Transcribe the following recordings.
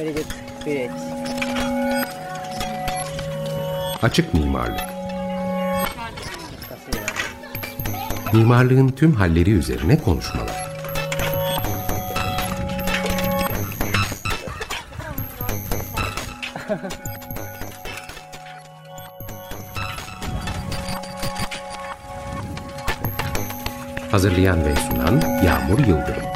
Good. Great. Açık mimarlık. Mimarlığın tüm halleri üzerine konuşmalar. Hazırlayan ve sunan Yağmur Yıldırım.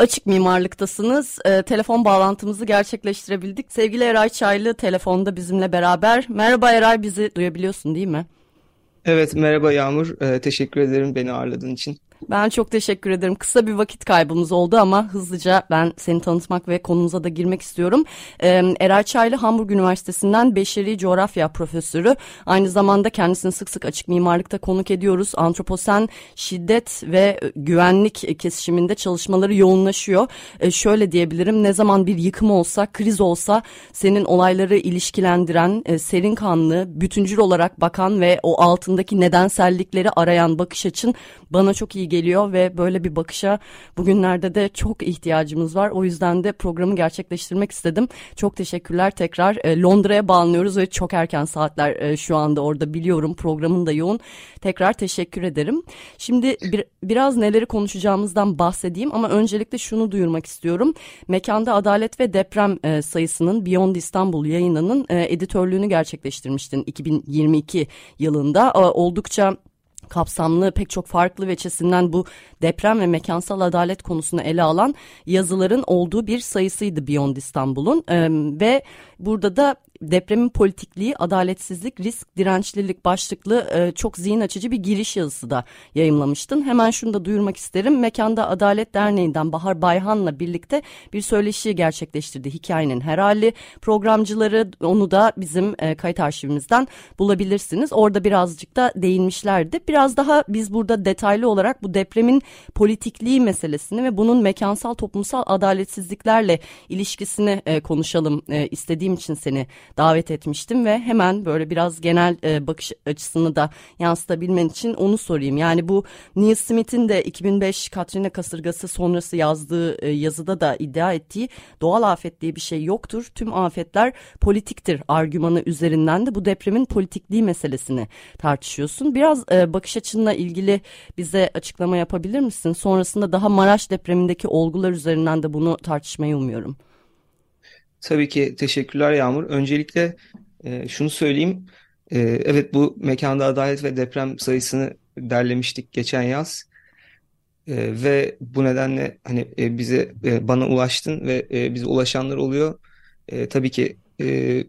Açık mimarlıktasınız. E, telefon bağlantımızı gerçekleştirebildik. Sevgili Eray Çaylı telefonda bizimle beraber. Merhaba Eray bizi duyabiliyorsun değil mi? Evet merhaba Yağmur. Ee, teşekkür ederim beni ağırladığın için. Ben çok teşekkür ederim. Kısa bir vakit kaybımız oldu ama hızlıca ben seni tanıtmak ve konumuza da girmek istiyorum. Ee, Eray Çaylı Hamburg Üniversitesi'nden Beşeri Coğrafya Profesörü. Aynı zamanda kendisini sık sık açık mimarlıkta konuk ediyoruz. Antroposen şiddet ve güvenlik kesişiminde çalışmaları yoğunlaşıyor. Ee, şöyle diyebilirim ne zaman bir yıkım olsa, kriz olsa senin olayları ilişkilendiren, e, serin kanlı, bütüncül olarak bakan ve o altındaki nedensellikleri arayan bakış açın bana çok iyi geliyor ve böyle bir bakışa bugünlerde de çok ihtiyacımız var. O yüzden de programı gerçekleştirmek istedim. Çok teşekkürler tekrar. E, Londra'ya bağlanıyoruz ve çok erken saatler e, şu anda orada biliyorum. Programın da yoğun. Tekrar teşekkür ederim. Şimdi bir, biraz neleri konuşacağımızdan bahsedeyim ama öncelikle şunu duyurmak istiyorum. Mekanda Adalet ve Deprem e, sayısının Beyond İstanbul yayınının e, editörlüğünü gerçekleştirmiştin 2022 yılında. Oldukça kapsamlı pek çok farklı veçesinden bu deprem ve mekansal adalet konusunu ele alan yazıların olduğu bir sayısıydı Beyond İstanbul'un. Ee, ve burada da depremin politikliği, adaletsizlik, risk, dirençlilik başlıklı e, çok zihin açıcı bir giriş yazısı da yayımlamıştın. Hemen şunu da duyurmak isterim. Mekanda Adalet Derneği'nden Bahar Bayhan'la birlikte bir söyleşi gerçekleştirdi. Hikayenin her programcıları onu da bizim e, kayıt arşivimizden bulabilirsiniz. Orada birazcık da değinmişlerdi. Biraz daha biz burada detaylı olarak bu depremin politikliği meselesini ve bunun mekansal toplumsal adaletsizliklerle ilişkisini e, konuşalım e, istediğim için seni davet etmiştim ve hemen böyle biraz genel e, bakış açısını da yansıtabilmen için onu sorayım. Yani bu Neil Smith'in de 2005 Katrina kasırgası sonrası yazdığı e, yazıda da iddia ettiği doğal afet diye bir şey yoktur. Tüm afetler politiktir argümanı üzerinden de bu depremin politikliği meselesini tartışıyorsun. Biraz e, bakış açınla ilgili bize açıklama yapabilir misin? Sonrasında daha Maraş depremindeki olgular üzerinden de bunu tartışmayı umuyorum. Tabii ki teşekkürler Yağmur. Öncelikle e, şunu söyleyeyim. E, evet bu mekanda adalet ve deprem sayısını derlemiştik geçen yaz. E, ve bu nedenle hani e, bize e, bana ulaştın ve e, bize ulaşanlar oluyor. E, tabii ki e,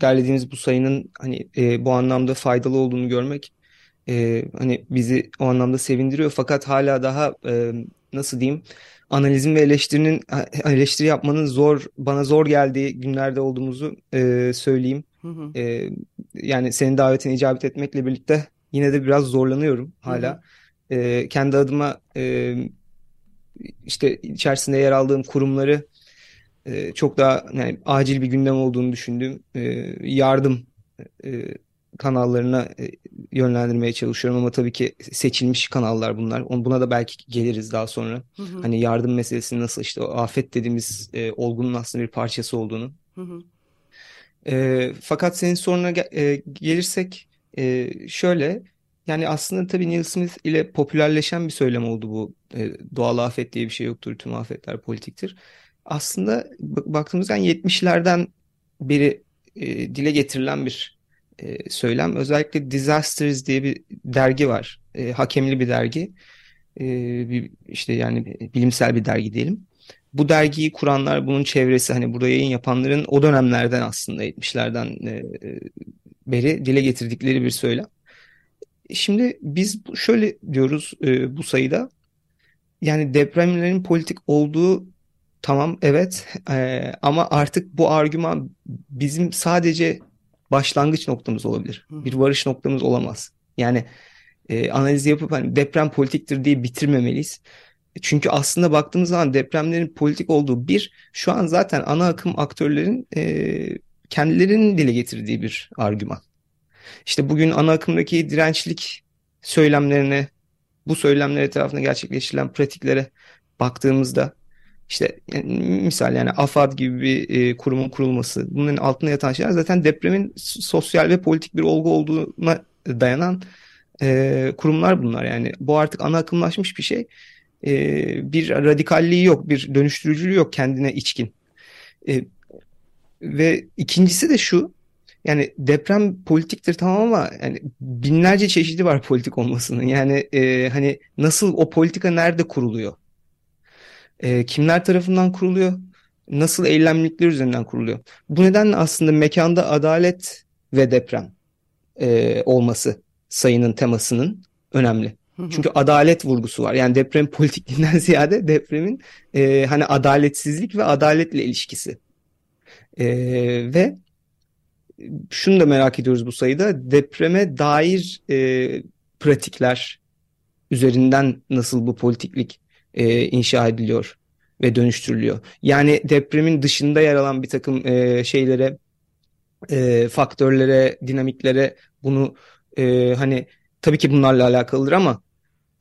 derlediğimiz bu sayının hani e, bu anlamda faydalı olduğunu görmek e, hani bizi o anlamda sevindiriyor. Fakat hala daha e, nasıl diyeyim analizin ve eleştirinin eleştiri yapmanın zor bana zor geldiği günlerde olduğumuzu e, söyleyeyim. Hı hı. E, yani senin davetine icabet etmekle birlikte yine de biraz zorlanıyorum hala. Hı hı. E, kendi adıma e, işte içerisinde yer aldığım kurumları e, çok daha yani acil bir gündem olduğunu düşündüğüm e, yardım e, kanallarına e, yönlendirmeye çalışıyorum ama tabii ki seçilmiş kanallar bunlar. Buna da belki geliriz daha sonra. Hı hı. Hani yardım meselesini nasıl işte o afet dediğimiz e, olgunun aslında bir parçası olduğunu. Hı hı. E, fakat senin soruna e, gelirsek e, şöyle yani aslında tabii Neil Smith ile popülerleşen bir söylem oldu bu. E, doğal afet diye bir şey yoktur. Tüm afetler politiktir. Aslında baktığımızda yani 70'lerden beri e, dile getirilen bir e, söylem. Özellikle Disasters diye bir dergi var. E, hakemli bir dergi. E, bir, işte yani bilimsel bir dergi diyelim. Bu dergiyi kuranlar, bunun çevresi, hani burada yayın yapanların o dönemlerden aslında 70'lerden e, beri dile getirdikleri bir söylem. Şimdi biz şöyle diyoruz e, bu sayıda. Yani depremlerin politik olduğu tamam evet e, ama artık bu argüman bizim sadece başlangıç noktamız olabilir. Bir varış noktamız olamaz. Yani e, analiz yapıp hani deprem politiktir diye bitirmemeliyiz. Çünkü aslında baktığımız zaman depremlerin politik olduğu bir, şu an zaten ana akım aktörlerin e, kendilerinin dile getirdiği bir argüman. İşte bugün ana akımdaki dirençlik söylemlerine bu söylemler etrafında gerçekleştirilen pratiklere baktığımızda işte yani, misal yani AFAD gibi bir e, kurumun kurulması bunların altında yatan şeyler zaten depremin sosyal ve politik bir olgu olduğuna dayanan e, kurumlar bunlar yani bu artık ana akımlaşmış bir şey e, bir radikalliği yok bir dönüştürücülüğü yok kendine içkin e, ve ikincisi de şu yani deprem politiktir tamam ama yani binlerce çeşidi var politik olmasının. Yani e, hani nasıl o politika nerede kuruluyor? E, kimler tarafından kuruluyor? Nasıl eylemlilikler üzerinden kuruluyor? Bu nedenle aslında mekanda adalet ve deprem e, olması sayının temasının önemli. Çünkü adalet vurgusu var. Yani deprem politikliğinden ziyade depremin e, hani adaletsizlik ve adaletle ilişkisi. E, ve şunu da merak ediyoruz bu sayıda. Depreme dair e, pratikler üzerinden nasıl bu politiklik e, inşa ediliyor ve dönüştürülüyor. Yani depremin dışında yer alan bir takım e, şeylere, e, faktörlere, dinamiklere bunu e, hani tabii ki bunlarla alakalıdır ama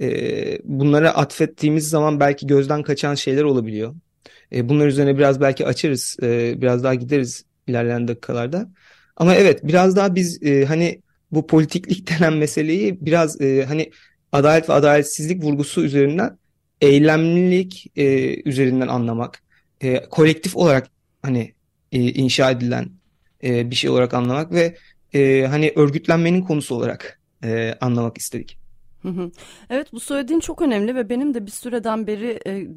e, bunlara atfettiğimiz zaman belki gözden kaçan şeyler olabiliyor. E, bunlar üzerine biraz belki açarız, e, biraz daha gideriz ilerleyen dakikalarda. Ama evet biraz daha biz e, hani bu politiklik denen meseleyi biraz e, hani adalet ve adaletsizlik vurgusu üzerinden eylemlilik e, üzerinden anlamak, e, kolektif olarak hani e, inşa edilen e, bir şey olarak anlamak ve e, hani örgütlenmenin konusu olarak e, anlamak istedik. Evet bu söylediğin çok önemli ve benim de bir süreden beri e,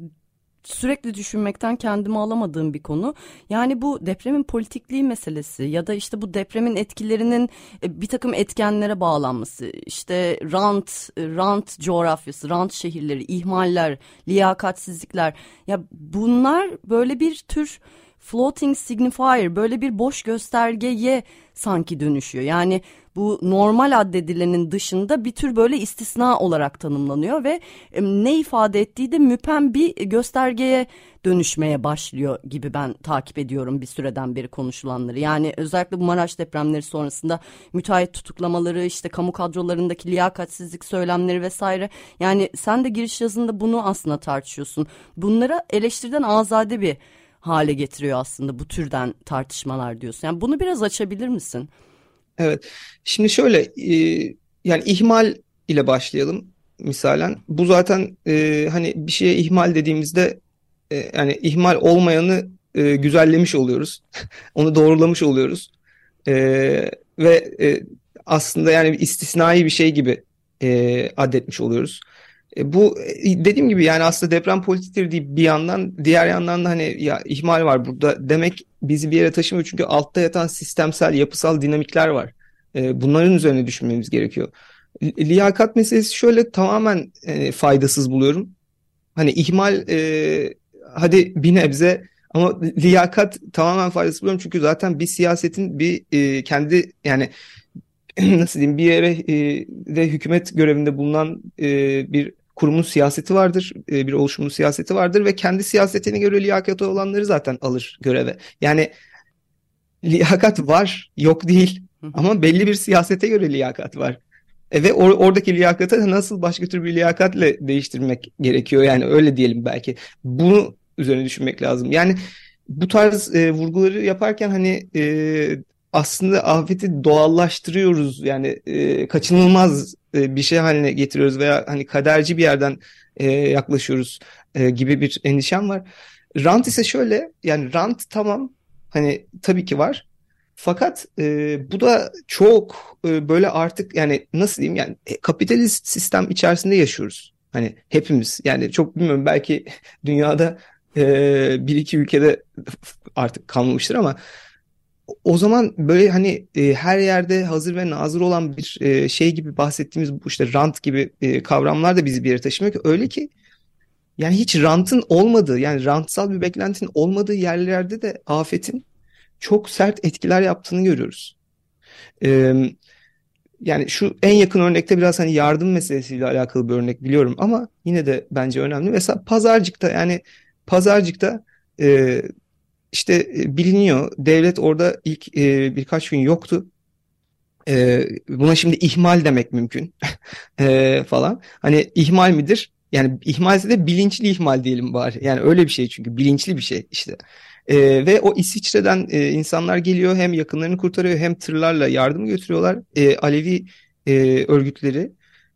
sürekli düşünmekten kendimi alamadığım bir konu. Yani bu depremin politikliği meselesi ya da işte bu depremin etkilerinin e, bir takım etkenlere bağlanması. işte rant, rant coğrafyası, rant şehirleri, ihmaller, liyakatsizlikler. Ya bunlar böyle bir tür floating signifier böyle bir boş göstergeye sanki dönüşüyor. Yani bu normal addedilenin dışında bir tür böyle istisna olarak tanımlanıyor ve ne ifade ettiği de müpem bir göstergeye dönüşmeye başlıyor gibi ben takip ediyorum bir süreden beri konuşulanları. Yani özellikle bu Maraş depremleri sonrasında müteahhit tutuklamaları, işte kamu kadrolarındaki liyakatsizlik söylemleri vesaire. Yani sen de giriş yazında bunu aslında tartışıyorsun. Bunlara eleştiriden azade bir hale getiriyor aslında bu türden tartışmalar diyorsun. Yani bunu biraz açabilir misin? Evet. Şimdi şöyle e, yani ihmal ile başlayalım misalen. Bu zaten e, hani bir şeye ihmal dediğimizde e, yani ihmal olmayanı e, güzellemiş oluyoruz. Onu doğrulamış oluyoruz. E, ve e, aslında yani istisnai bir şey gibi e, adetmiş oluyoruz. E, bu e, dediğim gibi yani aslında deprem politiktir deyip bir yandan diğer yandan da hani ya ihmal var burada demek bizi bir yere taşımıyor çünkü altta yatan sistemsel yapısal dinamikler var. E, bunların üzerine düşünmemiz gerekiyor. Liyakat meselesi şöyle tamamen faydasız buluyorum. Hani ihmal e, hadi bir nebze ama liyakat tamamen faydasız buluyorum çünkü zaten bir siyasetin bir e, kendi yani nasıl diyeyim bir yere e, de hükümet görevinde bulunan e, bir kurumun siyaseti vardır, e, bir oluşumun siyaseti vardır ve kendi siyasetine göre liyakatı olanları zaten alır göreve. Yani liyakat var, yok değil ama belli bir siyasete göre liyakat var. E, ve or oradaki liyakatı nasıl başka tür bir liyakatle değiştirmek gerekiyor yani öyle diyelim belki. Bunu üzerine düşünmek lazım. Yani bu tarz e, vurguları yaparken hani e, aslında afeti doğallaştırıyoruz yani e, kaçınılmaz e, bir şey haline getiriyoruz veya hani kaderci bir yerden e, yaklaşıyoruz e, gibi bir endişem var. Rant ise şöyle yani rant tamam hani tabii ki var fakat e, bu da çok e, böyle artık yani nasıl diyeyim yani kapitalist sistem içerisinde yaşıyoruz. Hani hepimiz yani çok bilmiyorum belki dünyada e, bir iki ülkede artık kalmamıştır ama o zaman böyle hani e, her yerde hazır ve nazır olan bir e, şey gibi bahsettiğimiz bu işte rant gibi e, kavramlar da bizi bir yere taşımıyor ki öyle ki yani hiç rantın olmadığı yani rantsal bir beklentinin olmadığı yerlerde de afetin çok sert etkiler yaptığını görüyoruz. E, yani şu en yakın örnekte biraz hani yardım meselesiyle alakalı bir örnek biliyorum ama yine de bence önemli. Mesela pazarcıkta yani pazarcıkta e, işte e, biliniyor devlet orada ilk e, birkaç gün yoktu. E, buna şimdi ihmal demek mümkün e, falan. Hani ihmal midir? Yani ihmalse de bilinçli ihmal diyelim bari. Yani öyle bir şey çünkü bilinçli bir şey işte. E, ve o İsviçre'den e, insanlar geliyor hem yakınlarını kurtarıyor hem tırlarla yardım götürüyorlar. E, Alevi e, örgütleri,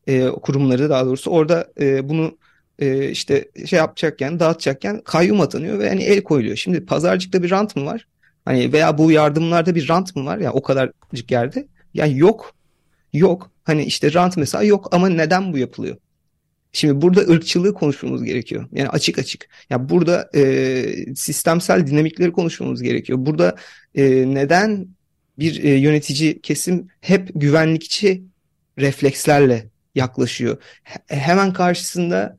e, kurumları daha doğrusu orada e, bunu e, işte şey yapacakken, dağıtacakken kayyum atanıyor ve hani el koyuluyor. Şimdi pazarcıkta bir rant mı var? Hani veya bu yardımlarda bir rant mı var? Ya yani o kadarcık yerde. Yani yok. Yok. Hani işte rant mesela yok ama neden bu yapılıyor? Şimdi burada ırkçılığı konuşmamız gerekiyor. Yani açık açık. Ya burada e, sistemsel dinamikleri konuşmamız gerekiyor. Burada e, neden bir e, yönetici kesim hep güvenlikçi reflekslerle yaklaşıyor. H hemen karşısında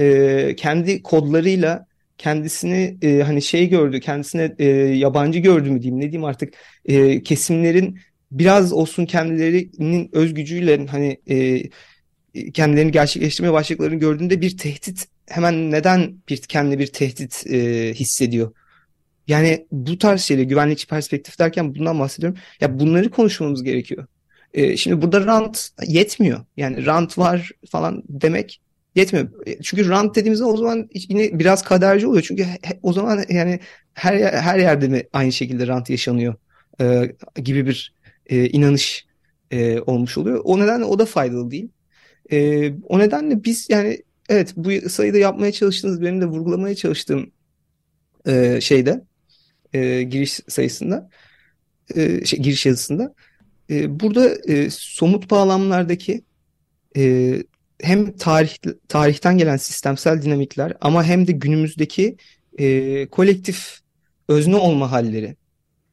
e, kendi kodlarıyla kendisini e, hani şey gördü, kendisine e, yabancı gördü mü diyeyim, ne diyeyim artık e, kesimlerin biraz olsun kendilerinin öz gücüyle hani e, kendilerini gerçekleştirmeye başladıklarını gördüğünde bir tehdit hemen neden bir kendi bir tehdit e, hissediyor? Yani bu tarz şeyle güvenlikçi perspektif derken bundan bahsediyorum. Ya bunları konuşmamız gerekiyor. E, şimdi burada rant yetmiyor. Yani rant var falan demek yetmiyor. E, çünkü rant dediğimizde o zaman yine biraz kaderci oluyor. Çünkü o zaman yani her her yerde mi aynı şekilde rant yaşanıyor e, gibi bir e, inanış e, olmuş oluyor. O nedenle o da faydalı değil. E, o nedenle biz yani evet bu sayıda yapmaya çalıştığınız benim de vurgulamaya çalıştığım e, şeyde e, giriş sayısında e, şey, giriş yazısında e, burada e, somut bağlamlardaki e, hem tarih tarihten gelen sistemsel dinamikler ama hem de günümüzdeki e, kolektif özne olma halleri.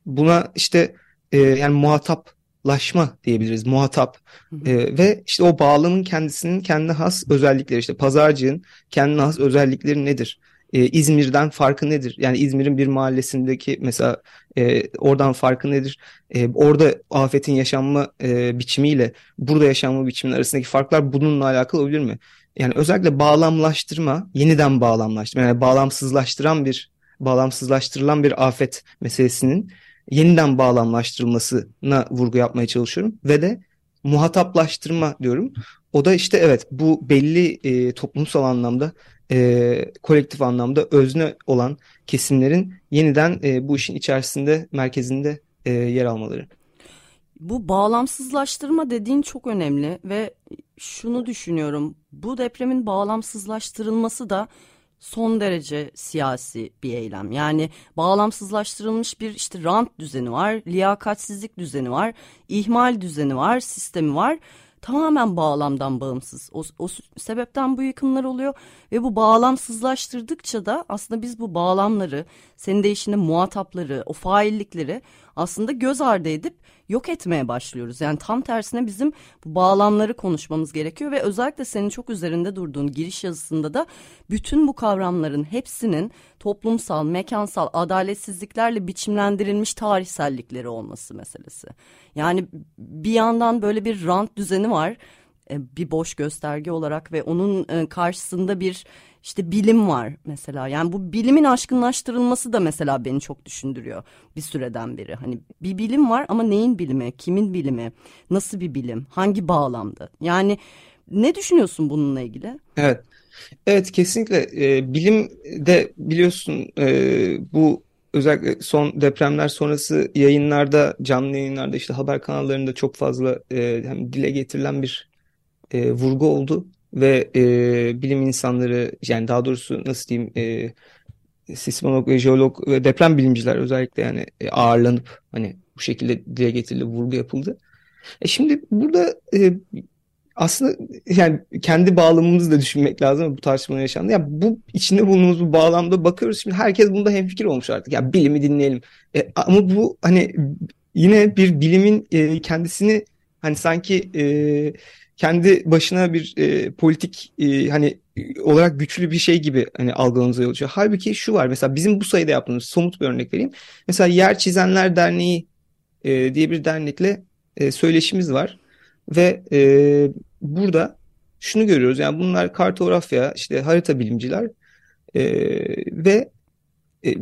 Buna işte e, yani muhataplaşma diyebiliriz muhatap. E, ve işte o bağlamın kendisinin kendi has özellikleri işte pazarcığın kendi has özellikleri nedir? E, İzmir'den farkı nedir? Yani İzmir'in bir mahallesindeki mesela e, oradan farkı nedir? E, orada afetin yaşanma e, biçimiyle burada yaşanma biçiminin arasındaki farklar bununla alakalı olabilir mi? Yani özellikle bağlamlaştırma, yeniden bağlamlaştırma, yani bağlamsızlaştıran bir bağlamsızlaştırılan bir afet meselesinin yeniden bağlamlaştırılmasına vurgu yapmaya çalışıyorum ve de muhataplaştırma diyorum. O da işte evet bu belli e, toplumsal anlamda e, kolektif anlamda özne olan kesimlerin yeniden e, bu işin içerisinde merkezinde e, yer almaları. Bu bağlamsızlaştırma dediğin çok önemli ve şunu düşünüyorum. Bu depremin bağlamsızlaştırılması da son derece siyasi bir eylem. Yani bağlamsızlaştırılmış bir işte rant düzeni var, liyakatsizlik düzeni var, ihmal düzeni var, sistemi var tamamen bağlamdan bağımsız. O, o sebepten bu yıkımlar oluyor ve bu bağlamsızlaştırdıkça da aslında biz bu bağlamları, senin de muhatapları, o faillikleri aslında göz ardı edip yok etmeye başlıyoruz. Yani tam tersine bizim bu bağlamları konuşmamız gerekiyor ve özellikle senin çok üzerinde durduğun giriş yazısında da bütün bu kavramların hepsinin toplumsal, mekansal adaletsizliklerle biçimlendirilmiş tarihsellikleri olması meselesi. Yani bir yandan böyle bir rant düzeni var e, bir boş gösterge olarak ve onun e, karşısında bir işte bilim var mesela. Yani bu bilimin aşkınlaştırılması da mesela beni çok düşündürüyor bir süreden beri. Hani bir bilim var ama neyin bilimi, kimin bilimi, nasıl bir bilim, hangi bağlamda? Yani ne düşünüyorsun bununla ilgili? Evet. Evet kesinlikle e, bilim de biliyorsun e, bu özellikle son depremler sonrası yayınlarda canlı yayınlarda işte haber kanallarında çok fazla e, hem dile getirilen bir e, vurgu oldu ve e, bilim insanları yani daha doğrusu nasıl diyeyim e, sismolog ve jeolog ve deprem bilimciler özellikle yani e, ağırlanıp hani bu şekilde dile getirildi, vurgu yapıldı. E şimdi burada e, aslında yani kendi bağlamımızı da düşünmek lazım bu tartışmanın yaşandı. Ya bu içinde bulunduğumuz bu bağlamda bakıyoruz şimdi herkes bunda hemfikir olmuş artık. Ya bilimi dinleyelim. E, ama bu hani yine bir bilimin e, kendisini hani sanki e, kendi başına bir e, politik e, hani olarak güçlü bir şey gibi hani algılamamıza yol açıyor. Halbuki şu var mesela bizim bu sayıda yaptığımız somut bir örnek vereyim. Mesela Yer Çizenler Derneği e, diye bir dernekle e, söyleşimiz var ve e, burada şunu görüyoruz yani bunlar kartografya işte harita bilimciler e, ve e,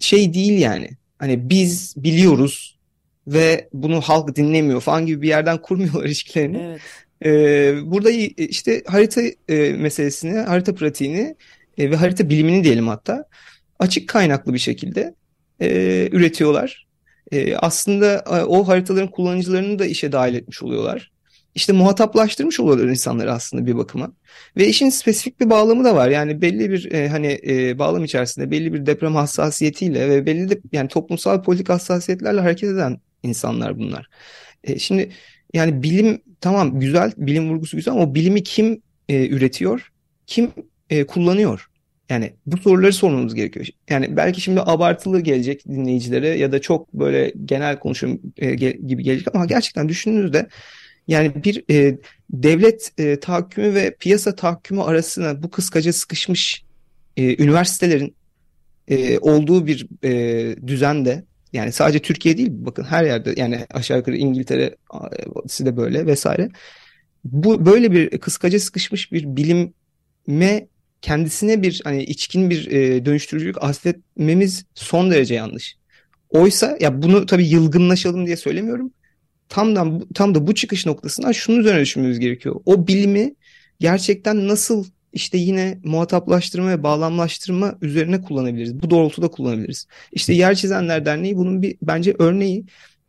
şey değil yani hani biz biliyoruz ve bunu halk dinlemiyor falan gibi bir yerden kurmuyorlar ilişkilerini. Evet. Ee, burada işte harita e, meselesini, harita pratiğini e, ve harita bilimini diyelim hatta açık kaynaklı bir şekilde e, üretiyorlar. E, aslında e, o haritaların kullanıcılarını da işe dahil etmiş oluyorlar. İşte muhataplaştırmış oluyorlar insanları aslında bir bakıma. Ve işin spesifik bir bağlamı da var. Yani belli bir e, hani e, bağlam içerisinde belli bir deprem hassasiyetiyle ve belli de yani toplumsal politik hassasiyetlerle hareket eden insanlar bunlar. E, şimdi yani bilim tamam güzel, bilim vurgusu güzel ama o bilimi kim e, üretiyor? Kim e, kullanıyor? Yani bu soruları sormamız gerekiyor. Yani belki şimdi abartılı gelecek dinleyicilere ya da çok böyle genel konuşum e, ge gibi gelecek ama gerçekten düşündüğünüzde yani bir e, devlet e, tahakkümü ve piyasa tahakkümü arasına bu kıskaca sıkışmış e, üniversitelerin e, olduğu bir e, düzende yani sadece Türkiye değil bakın her yerde yani aşağı yukarı İngiltere de böyle vesaire. Bu böyle bir kıskaca sıkışmış bir bilime kendisine bir hani içkin bir e, dönüştürücülük atfetmemiz son derece yanlış. Oysa ya bunu tabii yılgınlaşalım diye söylemiyorum. Tam da tam da bu çıkış noktasından şunun üzerine düşünmemiz gerekiyor. O bilimi gerçekten nasıl işte yine muhataplaştırma ve bağlamlaştırma üzerine kullanabiliriz. Bu doğrultuda kullanabiliriz. İşte Yer Çizenler Derneği bunun bir bence örneği.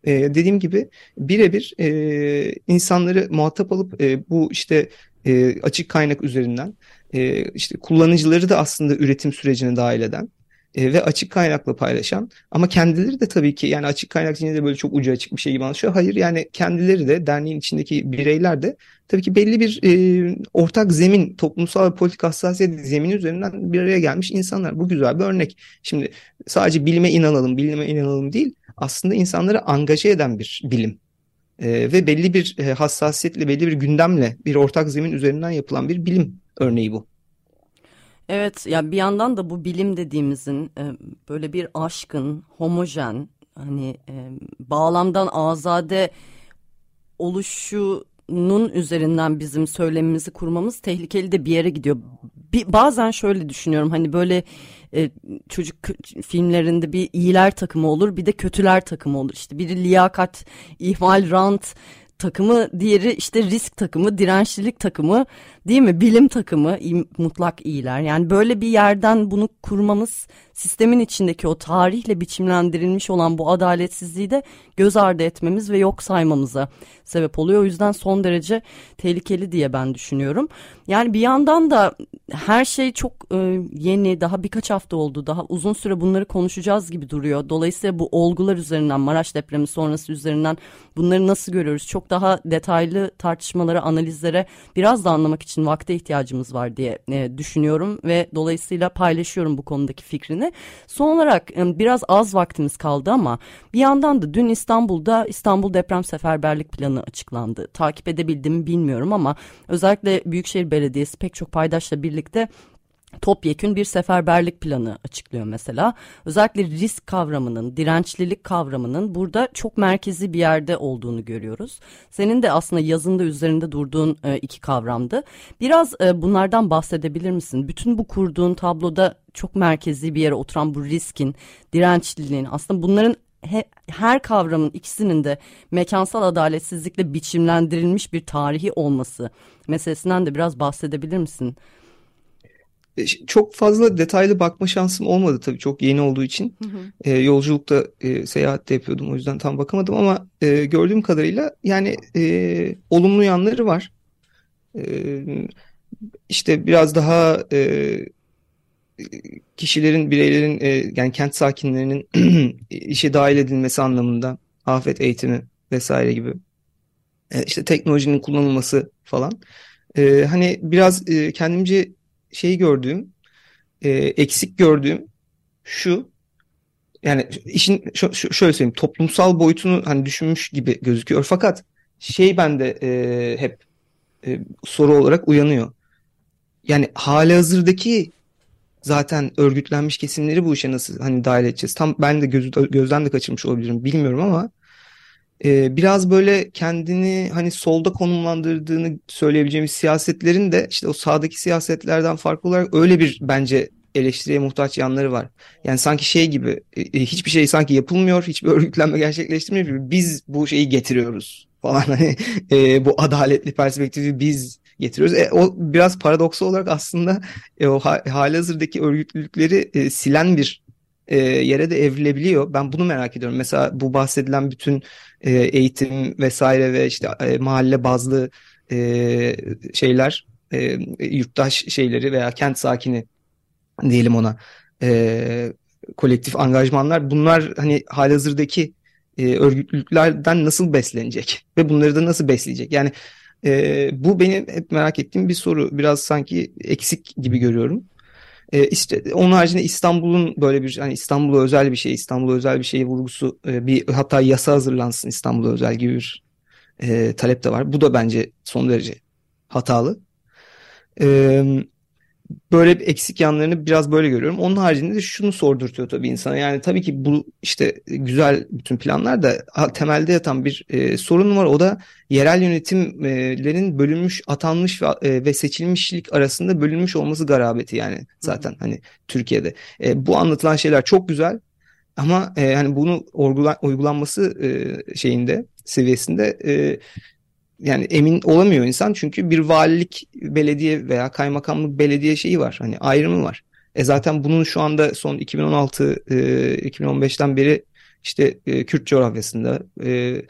Ee, dediğim gibi birebir e, insanları muhatap alıp e, bu işte e, açık kaynak üzerinden e, işte kullanıcıları da aslında üretim sürecine dahil eden e, ve açık kaynakla paylaşan ama kendileri de tabii ki yani açık kaynak de böyle çok ucu açık bir şey gibi anlaşıyor. Hayır yani kendileri de derneğin içindeki bireyler de tabii ki belli bir e, ortak zemin, toplumsal ve politik hassasiyet zemini üzerinden bir araya gelmiş insanlar. Bu güzel bir örnek. Şimdi sadece bilime inanalım, bilime inanalım değil aslında insanları angaje eden bir bilim. E, ve belli bir e, hassasiyetle, belli bir gündemle bir ortak zemin üzerinden yapılan bir bilim örneği bu. Evet ya bir yandan da bu bilim dediğimizin e, böyle bir aşkın, homojen, hani e, bağlamdan azade oluşunun üzerinden bizim söylemimizi kurmamız tehlikeli de bir yere gidiyor. Bir, bazen şöyle düşünüyorum hani böyle e, çocuk filmlerinde bir iyiler takımı olur bir de kötüler takımı olur. İşte biri liyakat, ihmal, rant takımı, diğeri işte risk takımı, dirençlilik takımı, değil mi? Bilim takımı, mutlak iyiler. Yani böyle bir yerden bunu kurmamız sistemin içindeki o tarihle biçimlendirilmiş olan bu adaletsizliği de göz ardı etmemiz ve yok saymamıza sebep oluyor. O yüzden son derece tehlikeli diye ben düşünüyorum. Yani bir yandan da her şey çok e, yeni, daha birkaç hafta oldu. Daha uzun süre bunları konuşacağız gibi duruyor. Dolayısıyla bu olgular üzerinden, Maraş depremi sonrası üzerinden bunları nasıl görüyoruz? Çok daha detaylı tartışmalara, analizlere biraz da anlamak için vakte ihtiyacımız var diye e, düşünüyorum ve dolayısıyla paylaşıyorum bu konudaki fikrini. Son olarak e, biraz az vaktimiz kaldı ama bir yandan da dün İstanbul'da İstanbul Deprem Seferberlik Planı açıklandı. Takip edebildim bilmiyorum ama özellikle Büyükşehir Belediyesi pek çok paydaşla birlikte topyekün bir seferberlik planı açıklıyor mesela. Özellikle risk kavramının, dirençlilik kavramının burada çok merkezi bir yerde olduğunu görüyoruz. Senin de aslında yazında üzerinde durduğun e, iki kavramdı. Biraz e, bunlardan bahsedebilir misin? Bütün bu kurduğun tabloda çok merkezi bir yere oturan bu riskin, dirençliliğin aslında bunların he, her kavramın ikisinin de mekansal adaletsizlikle biçimlendirilmiş bir tarihi olması meselesinden de biraz bahsedebilir misin? E, çok fazla detaylı bakma şansım olmadı tabii çok yeni olduğu için. Hı hı. E, yolculukta, e, seyahatte yapıyordum o yüzden tam bakamadım ama e, gördüğüm kadarıyla yani e, olumlu yanları var. E, işte biraz daha e, kişilerin, bireylerin e, yani kent sakinlerinin işe dahil edilmesi anlamında afet eğitimi vesaire gibi e, işte teknolojinin kullanılması falan. E, hani biraz kendimce şey gördüğüm, eksik gördüğüm şu yani işin şöyle söyleyeyim toplumsal boyutunu hani düşünmüş gibi gözüküyor fakat şey bende hep soru olarak uyanıyor. Yani hali hazırdaki zaten örgütlenmiş kesimleri bu işe nasıl hani dahil edeceğiz? Tam ben de gözü, gözden de kaçırmış olabilirim bilmiyorum ama e, biraz böyle kendini hani solda konumlandırdığını söyleyebileceğimiz siyasetlerin de işte o sağdaki siyasetlerden farklı olarak öyle bir bence eleştiriye muhtaç yanları var. Yani sanki şey gibi e, e, hiçbir şey sanki yapılmıyor, hiçbir örgütlenme gerçekleştirmiyor gibi biz bu şeyi getiriyoruz falan hani e, bu adaletli perspektifi biz getiriyoruz. E, o biraz paradoksu olarak aslında e, o ha, halihazırdaki örgütlülükleri e, silen bir e, yere de evrilebiliyor. Ben bunu merak ediyorum. Mesela bu bahsedilen bütün e, eğitim vesaire ve işte e, mahalle bazlı e, şeyler, e, yurttaş şeyleri veya kent sakini diyelim ona e, kolektif angajmanlar bunlar hani halihazırdaki e, örgütlülüklerden nasıl beslenecek ve bunları da nasıl besleyecek? Yani e, bu benim hep merak ettiğim bir soru. Biraz sanki eksik gibi görüyorum. E, işte onun haricinde İstanbul'un böyle bir hani İstanbul'a özel bir şey, İstanbul'a özel bir şey vurgusu e, bir hatta yasa hazırlansın İstanbul'a özel gibi bir e, talep de var. Bu da bence son derece hatalı. E, böyle bir eksik yanlarını biraz böyle görüyorum. Onun haricinde de şunu sordurtuyor tabii insana. Yani tabii ki bu işte güzel bütün planlar da temelde yatan bir e, sorun var. O da yerel yönetimlerin bölünmüş, atanmış ve, e, ve seçilmişlik arasında bölünmüş olması garabeti yani zaten Hı. hani Türkiye'de. E, bu anlatılan şeyler çok güzel ama e, hani bunu uygulanması e, şeyinde seviyesinde e, yani emin olamıyor insan çünkü bir valilik belediye veya kaymakamlık belediye şeyi var. Hani ayrımı var. E zaten bunun şu anda son 2016 e, 2015'ten beri işte e, Kürt coğrafyasında e,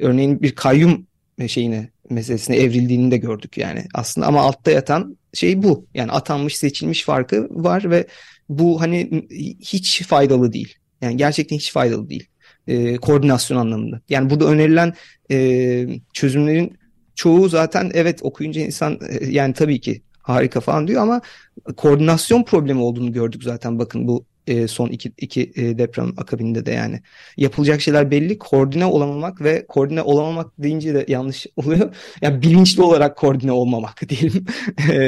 örneğin bir kayyum şeyine meselesine evrildiğini de gördük yani aslında ama altta yatan şey bu. Yani atanmış seçilmiş farkı var ve bu hani hiç faydalı değil. Yani gerçekten hiç faydalı değil e, koordinasyon anlamında. Yani burada önerilen e, çözümlerin çoğu zaten evet okuyunca insan e, yani tabii ki harika falan diyor ama koordinasyon problemi olduğunu gördük zaten bakın bu e, son iki, iki e, deprem akabinde de yani. Yapılacak şeyler belli. Koordine olamamak ve koordine olamamak deyince de yanlış oluyor. Yani bilinçli olarak koordine olmamak diyelim. e,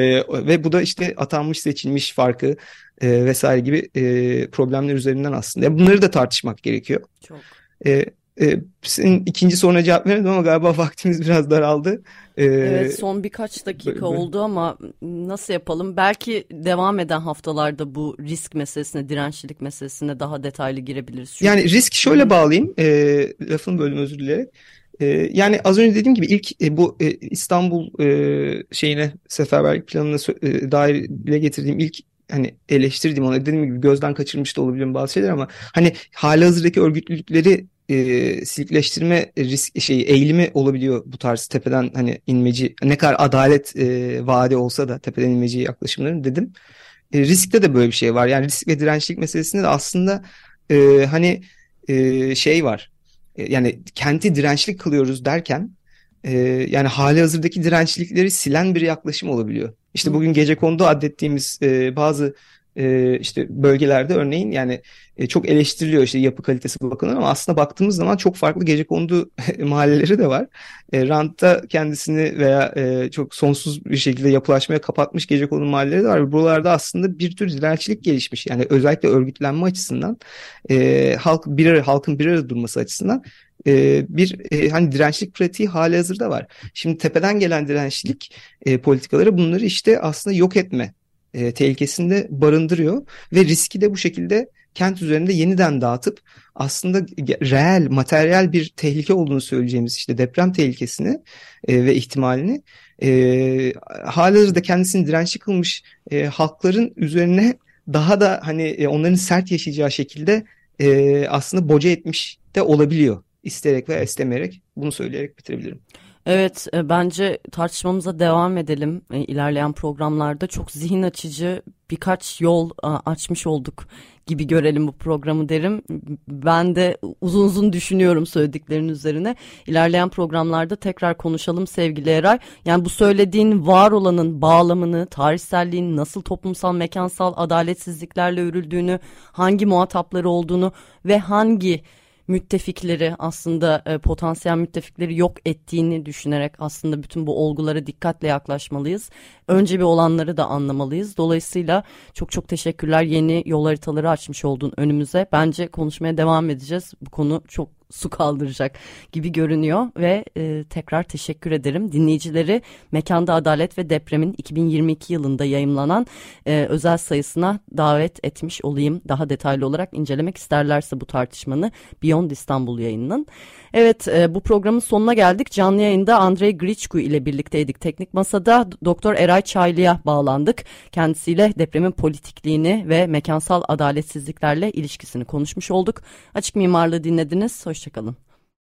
ve bu da işte atanmış seçilmiş farkı e, vesaire gibi e, problemler üzerinden aslında. Yani bunları da tartışmak gerekiyor. Çok. E, e, senin ikinci soruna cevap veremedim ama galiba vaktimiz biraz daraldı. Ee, evet son birkaç dakika oldu ama nasıl yapalım? Belki devam eden haftalarda bu risk meselesine, dirençlilik meselesine daha detaylı girebiliriz. Çünkü... Yani risk şöyle bağlayayım. E, lafın bölüm özür dileyerek. E, yani az önce dediğim gibi ilk e, bu e, İstanbul e, şeyine seferberlik planına e, dair bile getirdiğim ilk hani eleştirdiğim onu dediğim gibi gözden kaçırmış da olabilirim bazı şeyler ama hani hali hazırdaki örgütlülükleri e, silikleştirme risk şey eğilimi olabiliyor bu tarz tepeden hani inmeci ne kadar adalet e, vaadi olsa da tepeden inmeci yaklaşımların dedim. E, riskte de böyle bir şey var. Yani risk ve dirençlik meselesinde de aslında e, hani e, şey var. E, yani kenti dirençli kılıyoruz derken e, yani hali hazırdaki dirençlikleri silen bir yaklaşım olabiliyor. İşte bugün gece kondu adettiğimiz e, bazı e, işte bölgelerde örneğin yani e, çok eleştiriliyor işte yapı kalitesi bakımından ama aslında baktığımız zaman çok farklı gece kondu mahalleleri de var. E, Rant'ta kendisini veya e, çok sonsuz bir şekilde yapılaşmaya kapatmış gece kondu mahalleleri de var. Buralarda aslında bir tür dirençlik gelişmiş. Yani özellikle örgütlenme açısından e, halk bir arada, halkın bir arada durması açısından e, bir e, hani dirençlik pratiği hali hazırda var. Şimdi tepeden gelen dirençlik e, politikaları bunları işte aslında yok etme e, tehlikesinde barındırıyor ve riski de bu şekilde kent üzerinde yeniden dağıtıp aslında reel, materyal bir tehlike olduğunu söyleyeceğimiz işte deprem tehlikesini e, ve ihtimalini e, halihazırda kendisini dirençli kılmış e, halkların üzerine daha da hani e, onların sert yaşayacağı şekilde e, aslında boca etmiş de olabiliyor. İsteyerek ve istemeyerek bunu söyleyerek bitirebilirim. Evet e, bence tartışmamıza devam edelim e, ilerleyen programlarda. Çok zihin açıcı birkaç yol açmış olduk gibi görelim bu programı derim. Ben de uzun uzun düşünüyorum söylediklerin üzerine. İlerleyen programlarda tekrar konuşalım sevgili Eray. Yani bu söylediğin var olanın bağlamını, tarihselliğin nasıl toplumsal mekansal adaletsizliklerle örüldüğünü, hangi muhatapları olduğunu ve hangi müttefikleri aslında e, potansiyel müttefikleri yok ettiğini düşünerek aslında bütün bu olgulara dikkatle yaklaşmalıyız. Önce bir olanları da anlamalıyız. Dolayısıyla çok çok teşekkürler yeni yol haritaları açmış oldun önümüze. Bence konuşmaya devam edeceğiz. Bu konu çok su kaldıracak gibi görünüyor ve e, tekrar teşekkür ederim. Dinleyicileri Mekanda Adalet ve Deprem'in 2022 yılında yayımlanan e, özel sayısına davet etmiş olayım. Daha detaylı olarak incelemek isterlerse bu tartışmanı Beyond İstanbul yayınının. Evet e, bu programın sonuna geldik. Canlı yayında Andrei Griçku ile birlikteydik. Teknik Masa'da Doktor Eray Çaylı'ya bağlandık. Kendisiyle depremin politikliğini ve mekansal adaletsizliklerle ilişkisini konuşmuş olduk. Açık Mimarlığı dinlediniz. Hoşçakalın.